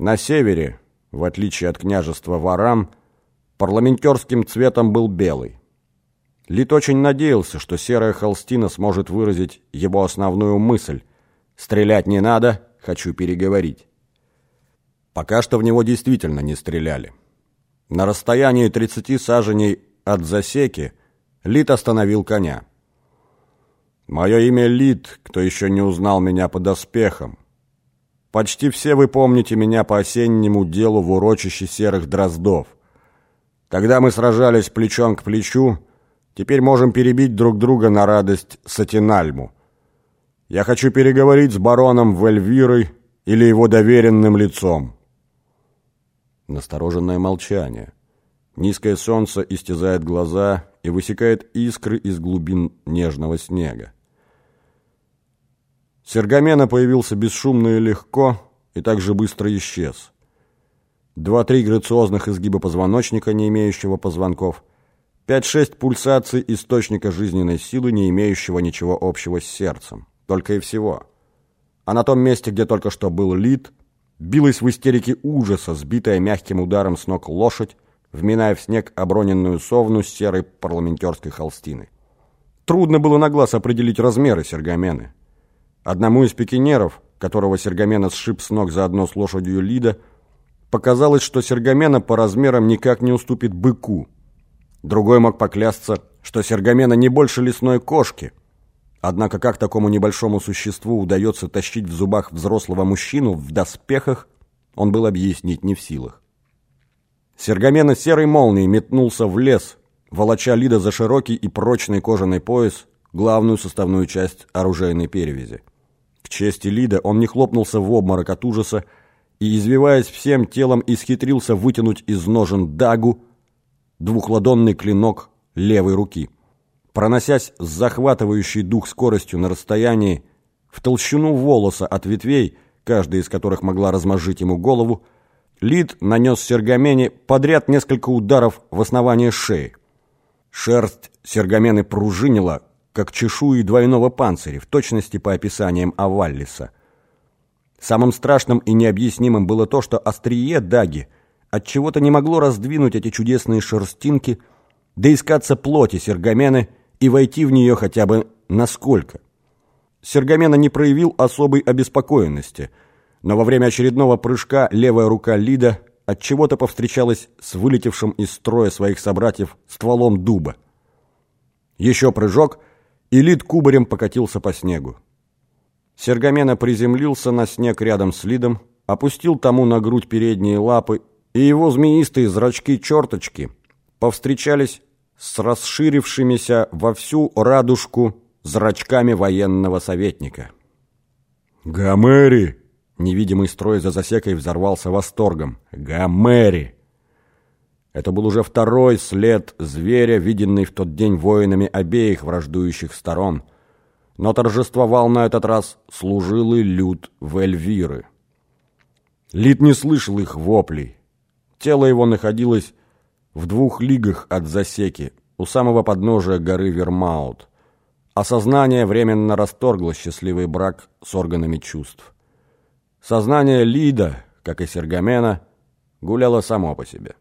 На севере, в отличие от княжества Варам, парламентерским цветом был белый. Лит очень надеялся, что серая холстина сможет выразить его основную мысль «Стрелять не надо, хочу переговорить». Пока что в него действительно не стреляли. На расстоянии 30 саженей от засеки Лит остановил коня. «Мое имя Лит, кто еще не узнал меня под оспехом. Почти все вы помните меня по осеннему делу в урочище серых дроздов. Когда мы сражались плечом к плечу, теперь можем перебить друг друга на радость Сатинальму. Я хочу переговорить с бароном Вельвирой или его доверенным лицом». Настороженное молчание. Низкое солнце истязает глаза и высекает искры из глубин нежного снега. Сергамена появился бесшумно и легко, и также быстро исчез. Два-три грациозных изгиба позвоночника, не имеющего позвонков, пять-шесть пульсаций источника жизненной силы, не имеющего ничего общего с сердцем. Только и всего. А на том месте, где только что был лид, билась в истерике ужаса, сбитая мягким ударом с ног лошадь, вминая в снег оброненную совну серой парламентерской холстины. Трудно было на глаз определить размеры Сергамены. Одному из пикинеров, которого Сергамена сшиб с ног заодно с лошадью Лида, показалось, что Сергамена по размерам никак не уступит быку. Другой мог поклясться, что Сергамена не больше лесной кошки. Однако как такому небольшому существу удается тащить в зубах взрослого мужчину в доспехах, он был объяснить не в силах. Сергамена серой молнией метнулся в лес, волоча Лида за широкий и прочный кожаный пояс, главную составную часть оружейной перевязи. Чести Лида он не хлопнулся в обморок от ужаса и, извиваясь всем телом, исхитрился вытянуть из ножен дагу, двухладонный клинок левой руки. Проносясь с захватывающей дух скоростью на расстоянии, в толщину волоса от ветвей, каждая из которых могла размозжить ему голову, Лид нанес Сергамене подряд несколько ударов в основание шеи. Шерсть Сергамены пружинила, как чешуи двойного панциря, в точности по описаниям Аваллиса. Самым страшным и необъяснимым было то, что острие даги от чего то не могло раздвинуть эти чудесные шерстинки, доискаться плоти Сергамены и войти в нее хотя бы насколько. Сергамена не проявил особой обеспокоенности, но во время очередного прыжка левая рука Лида от чего то повстречалась с вылетевшим из строя своих собратьев стволом дуба. Еще прыжок — и Лид кубарем покатился по снегу. Сергамена приземлился на снег рядом с Лидом, опустил тому на грудь передние лапы, и его змеистые зрачки-черточки повстречались с расширившимися во всю радужку зрачками военного советника. «Гомери!» Невидимый строй за засекой взорвался восторгом. «Гомери!» Это был уже второй след зверя, виденный в тот день воинами обеих враждующих сторон. Но торжествовал на этот раз служилый люд Вельвиры. Лид не слышал их воплей. Тело его находилось в двух лигах от засеки, у самого подножия горы Вермаут. А сознание временно расторгло счастливый брак с органами чувств. Сознание Лида, как и Сергамена, гуляло само по себе.